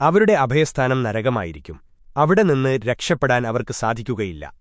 അവരുടെ അഭയസ്ഥാനം നരകമായിരിക്കും. അവിടെ നിന്ന് രക്ഷപ്പെടാൻ അവർക്ക് സാധിക്കുകയില്ല.